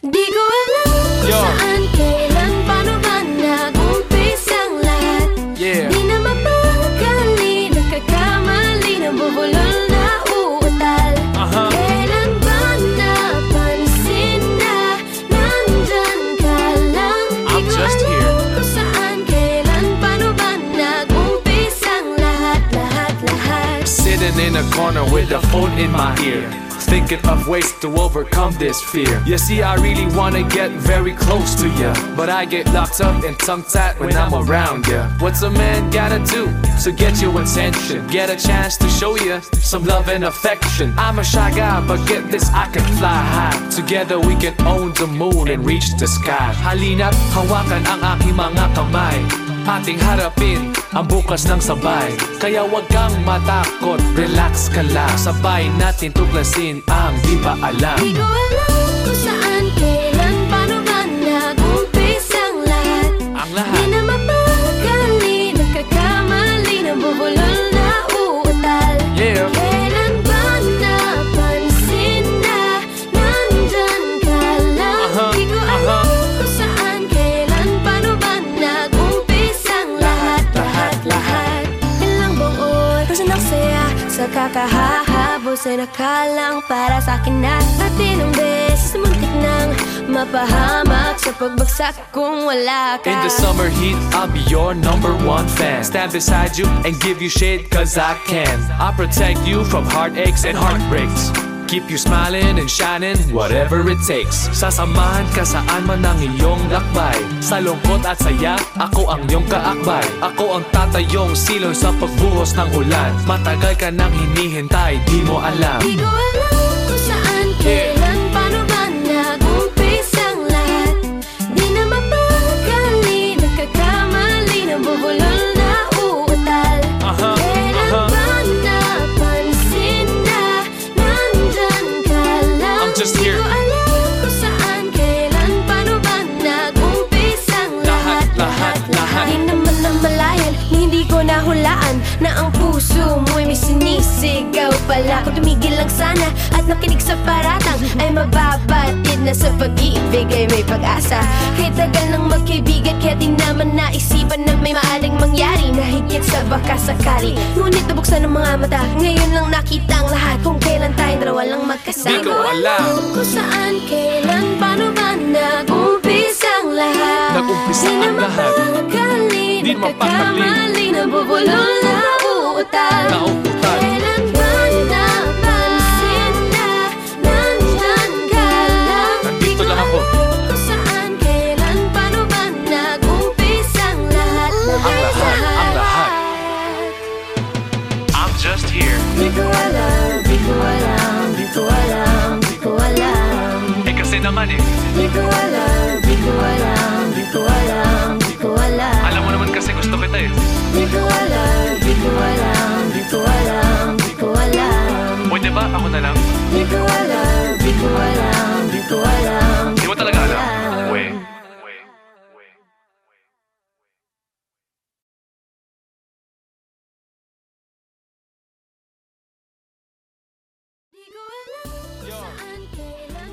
Di ko alam kung Yo. saan, kailan, paano ba nag-umpisa ang lahat Yeah. Di na mapakali, nagkakamali, nabubulol na uutal Aha. Kailan ba napansin na nandyan ka lang Di I'm ko just alam here. kung saan, kailan, paano ba nag-umpisa ang lahat, lahat, lahat Sitting in a corner with a phone in my ear. Thinking of ways to overcome this fear. You see, I really wanna get very close to ya. But I get locked up and tongue tied when I'm around ya. What's a man gotta do to get your attention? Get a chance to show you some love and affection. I'm a shy guy, but get this, I can fly high. Together we can own the moon and reach the sky. Halina't hawakan ang aking mga kamay. Ating harapin ang bukas ng sabay. Kaya wag kang matakot, relax ka lang. Sabay natin tuklasin ang di pa alam. Di ko alam kung saan, kailan, paano ba nag-umpisa ang lahat. Ang lahat ay nakalang para sa akin beses muntik nang mapahamak sa pagbagsak kung wala ka. In the summer heat, I'll be your number one fan. Stand beside you and give you shade cause I can. I'll protect you from heartaches and heartbreaks Keep you smiling and shining, whatever it takes. Sasamahan ka saan man ang iyong lakbay. Sa lungkot at saya, ako ang iyong kaakbay. Ako ang tatayong silong sa pagbuhos ng ulan. Matagal ka nang hinihintay, di mo alam. Di ko alam Na ang puso mo'y may sinisigaw pala. Kung tumigil lang sana at nakinig sa paratang Ay mababatid na sa pag-ibig ay may pag-asa. Kahit tagal ng magkaibigan kaya di naman naisipan na may maaling mangyari Na higit sa baka sakali Ngunit nabuksan ng mga mata Ngayon lang nakita ang lahat. Kung kailan tayong dalawa lang magkasama. Di ko alam. Kung saan, kailan, paano ba nag-umpisa ang lahat? Nag-umpisa ang lahat. Di mapakali. nagkakamali, nabubulol na uutal Nauutal. Kailan ba napansin na nandyan ka lang Nandito lang ako. Kung saan, kailan, paano ba nag-umpisa ang lahat Ang lahat, ang lahat. I'm just here Di ko alam, di ko alam, di ko alam, di ko alam Eh kasi naman eh Di ko alam, Ako na lang? Di ko alam, di ko alam, di ko alam Di mo talaga alam? Ko kung saan, kailan,